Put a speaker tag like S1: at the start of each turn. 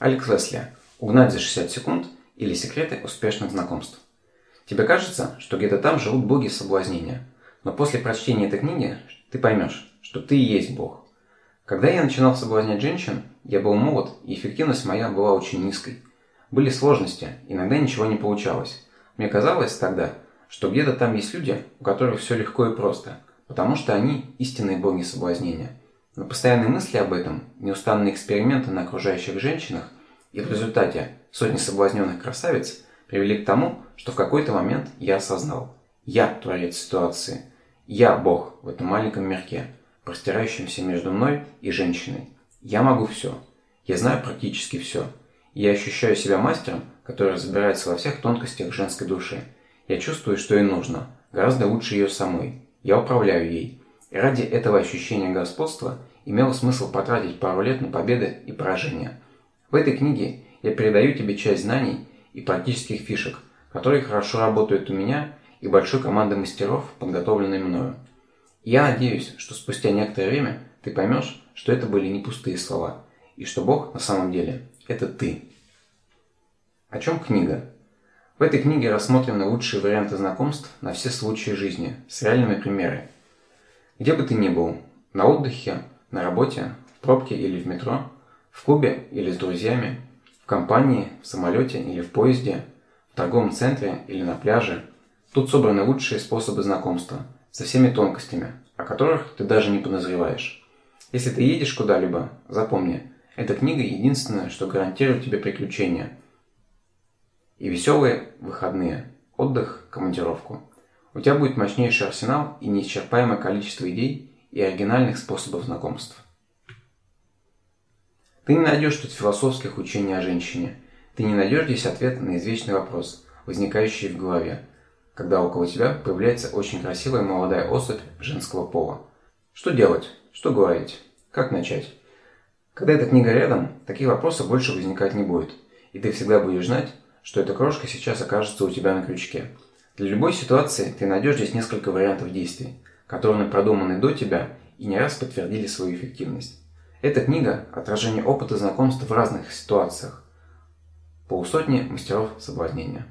S1: Алекс Лесли. Угнать за 60 секунд или секреты успешных знакомств. Тебе кажется, что где-то там живут боги соблазнения. Но после прочтения этой книги ты поймешь, что ты и есть бог. Когда я начинал соблазнять женщин, я был молод, и эффективность моя была очень низкой. Были сложности, иногда ничего не получалось. Мне казалось тогда, что где-то там есть люди, у которых все легко и просто, потому что они истинные боги соблазнения. Но постоянные мысли об этом, неустанные эксперименты на окружающих женщинах и в результате сотни соблазненных красавиц привели к тому, что в какой-то момент я осознал. Я творец ситуации. Я Бог в этом маленьком мирке, простирающемся между мной и женщиной. Я могу все. Я знаю практически все. Я ощущаю себя мастером, который разбирается во всех тонкостях женской души. Я чувствую, что ей нужно. Гораздо лучше ее самой. Я управляю ей. И ради этого ощущения господства имело смысл потратить пару лет на победы и поражения – в этой книге я передаю тебе часть знаний и практических фишек, которые хорошо работают у меня и большой команды мастеров, подготовленной мною. я надеюсь, что спустя некоторое время ты поймешь, что это были не пустые слова, и что Бог на самом деле – это ты. О чем книга? В этой книге рассмотрены лучшие варианты знакомств на все случаи жизни, с реальными примерами. Где бы ты ни был, на отдыхе, на работе, в пробке или в метро – в клубе или с друзьями, в компании, в самолете или в поезде, в торговом центре или на пляже. Тут собраны лучшие способы знакомства, со всеми тонкостями, о которых ты даже не подозреваешь. Если ты едешь куда-либо, запомни, эта книга единственное, что гарантирует тебе приключения. И веселые выходные, отдых, командировку. У тебя будет мощнейший арсенал и неисчерпаемое количество идей и оригинальных способов знакомств. Ты не найдешь тут философских учений о женщине. Ты не найдешь здесь ответ на извечный вопрос, возникающий в голове, когда около тебя появляется очень красивая молодая особь женского пола. Что делать? Что говорить? Как начать? Когда эта книга рядом, таких вопросов больше возникать не будет, и ты всегда будешь знать, что эта крошка сейчас окажется у тебя на крючке. Для любой ситуации ты найдешь здесь несколько вариантов действий, которые продуманы до тебя и не раз подтвердили свою эффективность. Эта книга – отражение опыта знакомств в разных ситуациях. Полусотни мастеров соблазнения.